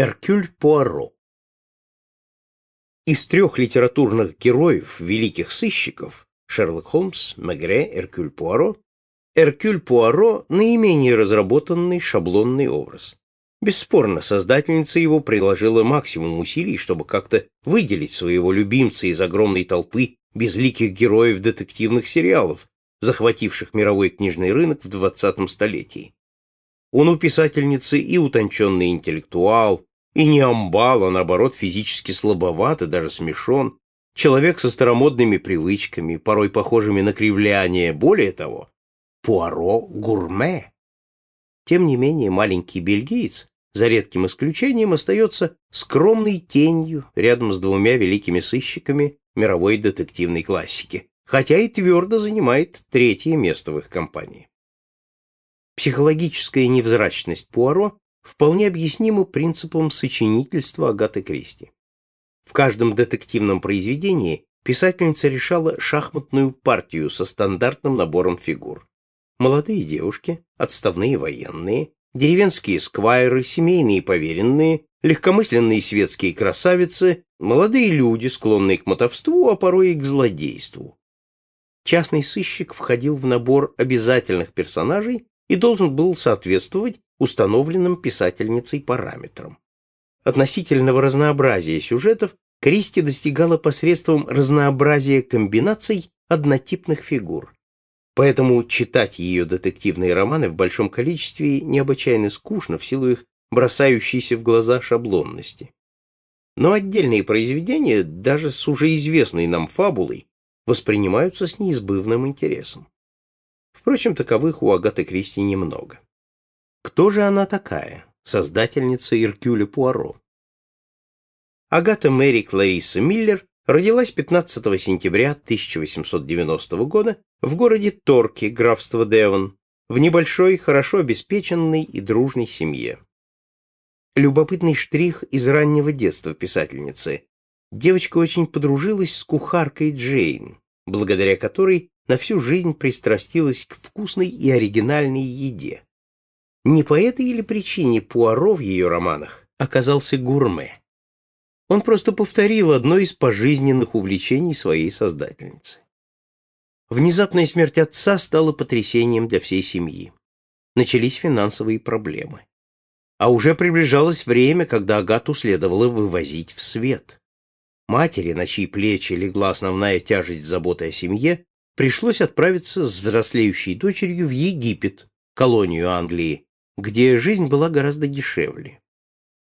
Эркюль Пуаро Из трех литературных героев великих сыщиков Шерлок Холмс, Мегре, Эркюль Пуаро Эркюль Пуаро – наименее разработанный шаблонный образ. Бесспорно, создательница его приложила максимум усилий, чтобы как-то выделить своего любимца из огромной толпы безликих героев детективных сериалов, захвативших мировой книжный рынок в 20 столетии. Он у писательницы и утонченный интеллектуал, и не амбал, а наоборот физически слабоват и даже смешон, человек со старомодными привычками, порой похожими на кривляние, более того, Пуаро — гурме. Тем не менее, маленький бельгиец, за редким исключением, остается скромной тенью рядом с двумя великими сыщиками мировой детективной классики, хотя и твердо занимает третье место в их компании. Психологическая невзрачность Пуаро вполне объяснима принципом сочинительства Агаты Кристи. В каждом детективном произведении писательница решала шахматную партию со стандартным набором фигур. Молодые девушки, отставные военные, деревенские сквайры, семейные поверенные, легкомысленные светские красавицы, молодые люди, склонные к мотовству, а порой и к злодейству. Частный сыщик входил в набор обязательных персонажей и должен был соответствовать установленным писательницей параметрам. Относительного разнообразия сюжетов Кристи достигала посредством разнообразия комбинаций однотипных фигур. Поэтому читать ее детективные романы в большом количестве необычайно скучно в силу их бросающейся в глаза шаблонности. Но отдельные произведения, даже с уже известной нам фабулой, воспринимаются с неизбывным интересом. Впрочем, таковых у Агаты Кристи немного. Кто же она такая, создательница Иркюля Пуаро? Агата Мэри Кларисса Миллер родилась 15 сентября 1890 года в городе Торки, графство Девон, в небольшой, хорошо обеспеченной и дружной семье. Любопытный штрих из раннего детства писательницы. Девочка очень подружилась с кухаркой Джейн, благодаря которой на всю жизнь пристрастилась к вкусной и оригинальной еде. Не по этой или причине Пуаро в ее романах оказался гурме. Он просто повторил одно из пожизненных увлечений своей создательницы. Внезапная смерть отца стала потрясением для всей семьи. Начались финансовые проблемы. А уже приближалось время, когда Агату следовало вывозить в свет. Матери, на чьи плечи легла основная тяжесть заботы о семье, пришлось отправиться с взрослеющей дочерью в Египет, колонию Англии, где жизнь была гораздо дешевле.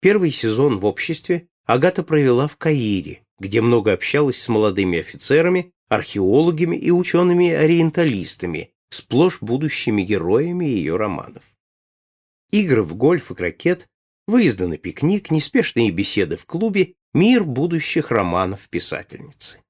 Первый сезон в обществе Агата провела в Каире, где много общалась с молодыми офицерами, археологами и учеными-ориенталистами, сплошь будущими героями ее романов. Игры в гольф и крокет, выезды на пикник, неспешные беседы в клубе — мир будущих романов писательницы.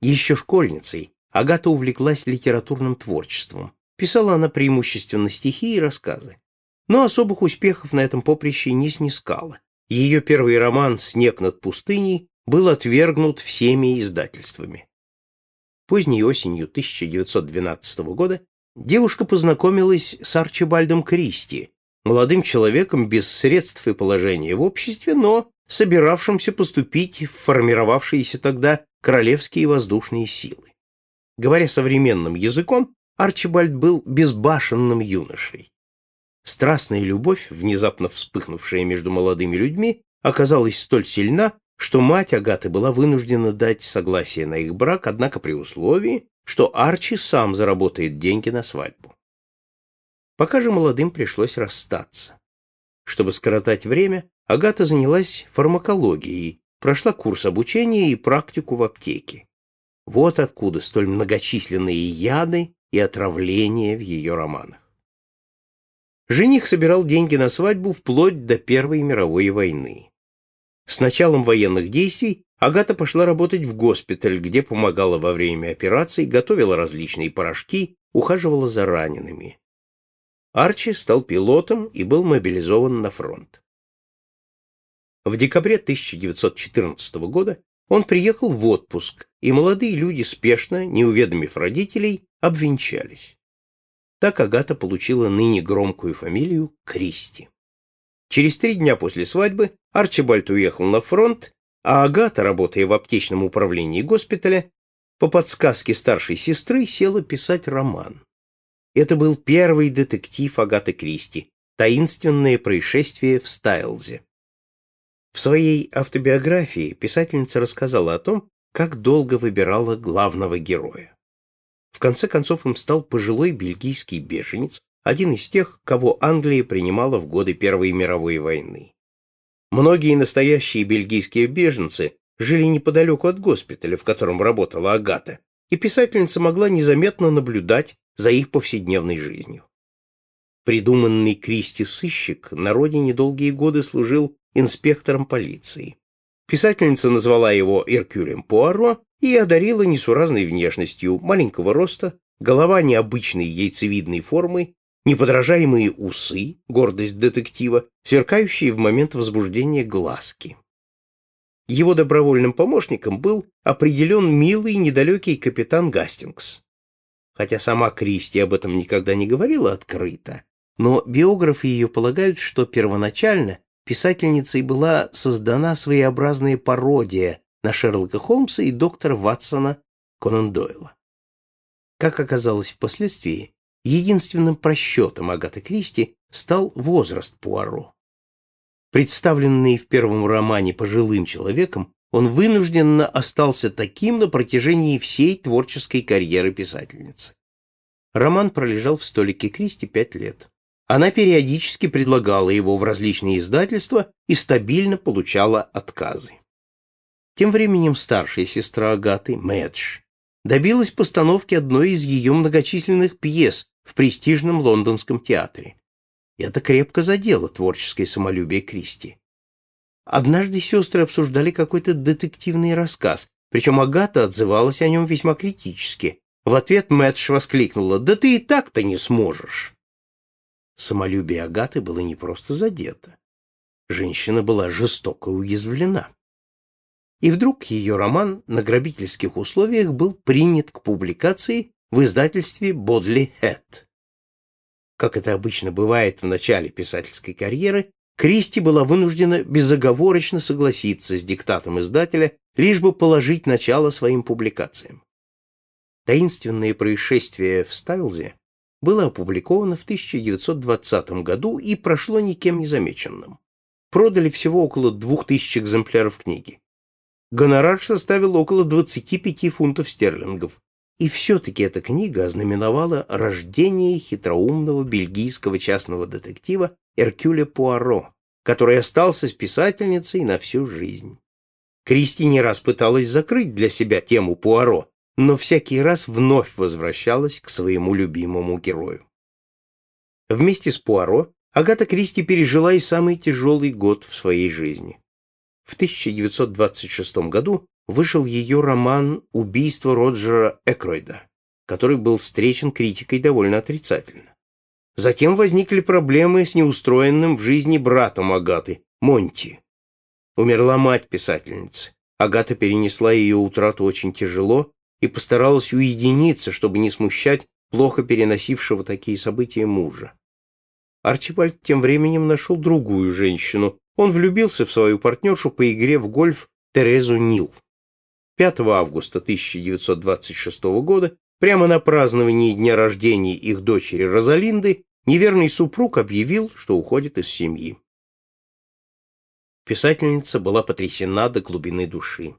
Еще школьницей Агата увлеклась литературным творчеством. Писала она преимущественно стихи и рассказы. Но особых успехов на этом поприще не снискала. Ее первый роман «Снег над пустыней» был отвергнут всеми издательствами. Поздней осенью 1912 года девушка познакомилась с Арчибальдом Кристи, молодым человеком без средств и положения в обществе, но собиравшимся поступить в формировавшиеся тогда королевские воздушные силы. Говоря современным языком, Арчибальд был безбашенным юношей. Страстная любовь, внезапно вспыхнувшая между молодыми людьми, оказалась столь сильна, что мать Агаты была вынуждена дать согласие на их брак, однако при условии, что Арчи сам заработает деньги на свадьбу. Пока же молодым пришлось расстаться. Чтобы скоротать время, Агата занялась фармакологией, прошла курс обучения и практику в аптеке. Вот откуда столь многочисленные яды и отравления в ее романах. Жених собирал деньги на свадьбу вплоть до Первой мировой войны. С началом военных действий Агата пошла работать в госпиталь, где помогала во время операций, готовила различные порошки, ухаживала за ранеными. Арчи стал пилотом и был мобилизован на фронт. В декабре 1914 года он приехал в отпуск, и молодые люди спешно, не уведомив родителей, обвенчались. Так Агата получила ныне громкую фамилию Кристи. Через три дня после свадьбы Арчибальд уехал на фронт, а Агата, работая в аптечном управлении госпиталя, по подсказке старшей сестры села писать роман. Это был первый детектив Агаты Кристи «Таинственное происшествие в Стайлзе». В своей автобиографии писательница рассказала о том, как долго выбирала главного героя. В конце концов им стал пожилой бельгийский беженец, один из тех, кого Англия принимала в годы Первой мировой войны. Многие настоящие бельгийские беженцы жили неподалеку от госпиталя, в котором работала Агата, и писательница могла незаметно наблюдать за их повседневной жизнью. Придуманный Кристи сыщик на родине долгие годы служил инспектором полиции. Писательница назвала его Иркюлем Пуаро и одарила несуразной внешностью маленького роста, голова необычной яйцевидной формы, неподражаемые усы, гордость детектива, сверкающие в момент возбуждения глазки. Его добровольным помощником был определен милый недалекий капитан Гастингс. Хотя сама Кристи об этом никогда не говорила открыто, но биографы ее полагают, что первоначально писательницей была создана своеобразная пародия на Шерлока Холмса и доктора Ватсона Конан Дойла. Как оказалось впоследствии, единственным просчетом Агаты Кристи стал возраст Пуаро. Представленный в первом романе пожилым человеком, он вынужденно остался таким на протяжении всей творческой карьеры писательницы. Роман пролежал в столике Кристи пять лет. Она периодически предлагала его в различные издательства и стабильно получала отказы. Тем временем старшая сестра Агаты, Мэдж, добилась постановки одной из ее многочисленных пьес в престижном лондонском театре. Это крепко задело творческое самолюбие Кристи. Однажды сестры обсуждали какой-то детективный рассказ, причем Агата отзывалась о нем весьма критически. В ответ Мэтч воскликнула «Да ты и так-то не сможешь!» Самолюбие Агаты было не просто задето. Женщина была жестоко уязвлена. И вдруг ее роман на грабительских условиях был принят к публикации в издательстве «Бодли Хэт». Как это обычно бывает в начале писательской карьеры, Кристи была вынуждена безоговорочно согласиться с диктатом издателя, лишь бы положить начало своим публикациям. Таинственное происшествие в Стайлзе было опубликовано в 1920 году и прошло никем не замеченным. Продали всего около 2000 экземпляров книги. Гонорар составил около 25 фунтов стерлингов, и все-таки эта книга ознаменовала рождение хитроумного бельгийского частного детектива Эркюля Пуаро, который остался с писательницей на всю жизнь. Кристи не раз пыталась закрыть для себя тему Пуаро, но всякий раз вновь возвращалась к своему любимому герою. Вместе с Пуаро Агата Кристи пережила и самый тяжелый год в своей жизни. В 1926 году вышел ее роман «Убийство Роджера Экройда», который был встречен критикой довольно отрицательно. Затем возникли проблемы с неустроенным в жизни братом Агаты, Монти. Умерла мать писательницы. Агата перенесла ее утрату очень тяжело и постаралась уединиться, чтобы не смущать плохо переносившего такие события мужа. Арчибальд тем временем нашел другую женщину. Он влюбился в свою партнершу по игре в гольф Терезу Нил. 5 августа 1926 года, прямо на праздновании дня рождения их дочери Розалинды, неверный супруг объявил, что уходит из семьи. Писательница была потрясена до глубины души.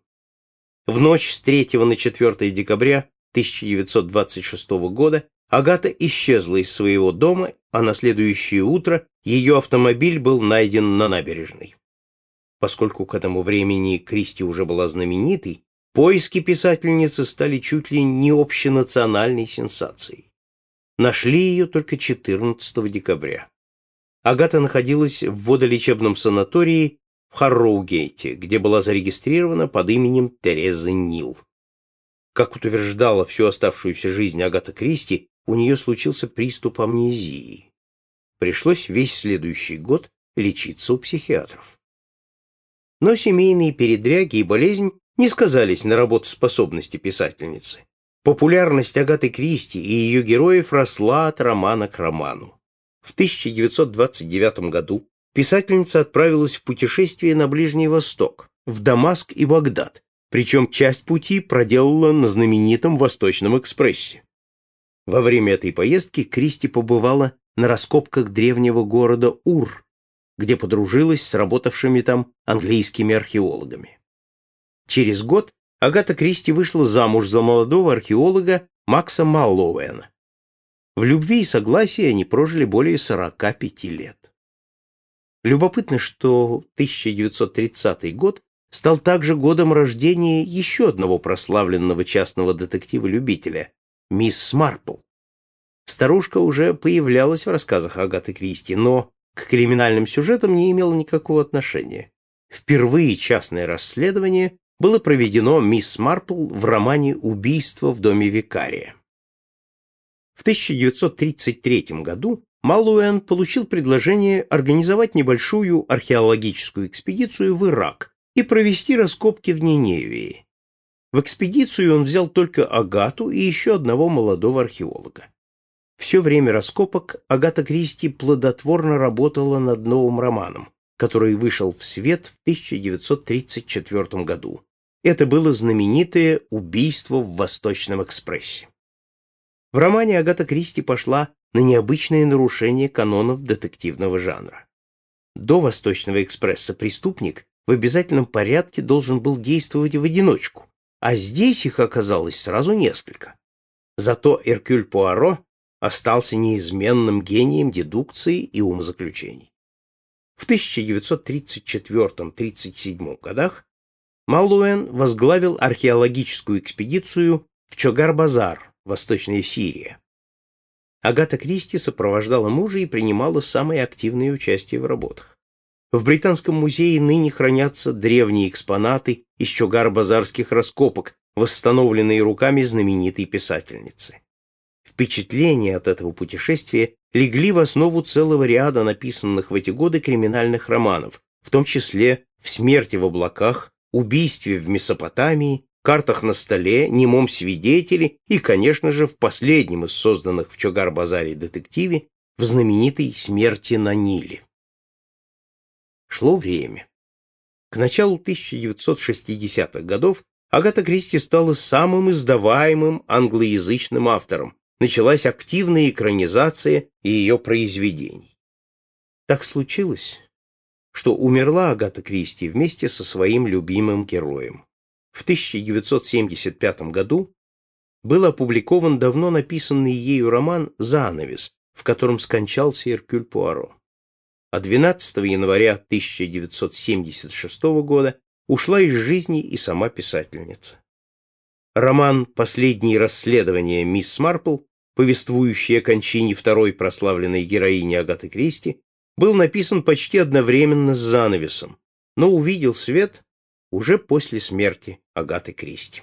В ночь с 3 на 4 декабря 1926 года Агата исчезла из своего дома, а на следующее утро ее автомобиль был найден на набережной. Поскольку к этому времени Кристи уже была знаменитой, Поиски писательницы стали чуть ли не общенациональной сенсацией. Нашли ее только 14 декабря. Агата находилась в водолечебном санатории в Харроугейте, где была зарегистрирована под именем Терезы Нил. Как утверждала всю оставшуюся жизнь Агата Кристи, у нее случился приступ амнезии. Пришлось весь следующий год лечиться у психиатров. Но семейные передряги и болезнь не сказались на работоспособности писательницы. Популярность Агаты Кристи и ее героев росла от романа к роману. В 1929 году писательница отправилась в путешествие на Ближний Восток, в Дамаск и Багдад, причем часть пути проделала на знаменитом Восточном экспрессе. Во время этой поездки Кристи побывала на раскопках древнего города Ур, где подружилась с работавшими там английскими археологами. Через год Агата Кристи вышла замуж за молодого археолога Макса Маллоуэна. В любви и согласии они прожили более 45 лет. Любопытно, что 1930 год стал также годом рождения еще одного прославленного частного детектива-любителя – мисс Марпл. Старушка уже появлялась в рассказах Агаты Кристи, но к криминальным сюжетам не имела никакого отношения. Впервые частное расследование было проведено мисс Марпл в романе «Убийство в доме викария». В 1933 году Малуэн получил предложение организовать небольшую археологическую экспедицию в Ирак и провести раскопки в Ниневии. В экспедицию он взял только Агату и еще одного молодого археолога. Все время раскопок Агата Кристи плодотворно работала над новым романом, который вышел в свет в 1934 году. Это было знаменитое «Убийство в Восточном экспрессе». В романе Агата Кристи пошла на необычные нарушения канонов детективного жанра. До «Восточного экспресса» преступник в обязательном порядке должен был действовать в одиночку, а здесь их оказалось сразу несколько. Зато Эркюль Пуаро остался неизменным гением дедукции и умозаключений. В 1934-37 годах Малуэн возглавил археологическую экспедицию в Чогар-Базар, Восточная Сирия. Агата Кристи сопровождала мужа и принимала самое активное участие в работах. В Британском музее ныне хранятся древние экспонаты из чогар-базарских раскопок, восстановленные руками знаменитой писательницы. Впечатления от этого путешествия легли в основу целого ряда написанных в эти годы криминальных романов, в том числе «В смерти в облаках», «Убийстве в Месопотамии», «Картах на столе», «Немом свидетеле» и, конечно же, в последнем из созданных в Чогар-базаре детективе в знаменитой «Смерти на Ниле». Шло время. К началу 1960-х годов Агата Кристи стала самым издаваемым англоязычным автором, началась активная экранизация ее произведений. Так случилось, что умерла Агата Кристи вместе со своим любимым героем. В 1975 году был опубликован давно написанный ею роман «Занавес», в котором скончался Эркюль Пуаро. А 12 января 1976 года ушла из жизни и сама писательница. Роман «Последние расследования мисс Марпл», повествующий о кончине второй прославленной героини Агаты Кристи, был написан почти одновременно с занавесом, но увидел свет уже после смерти Агаты Кристи.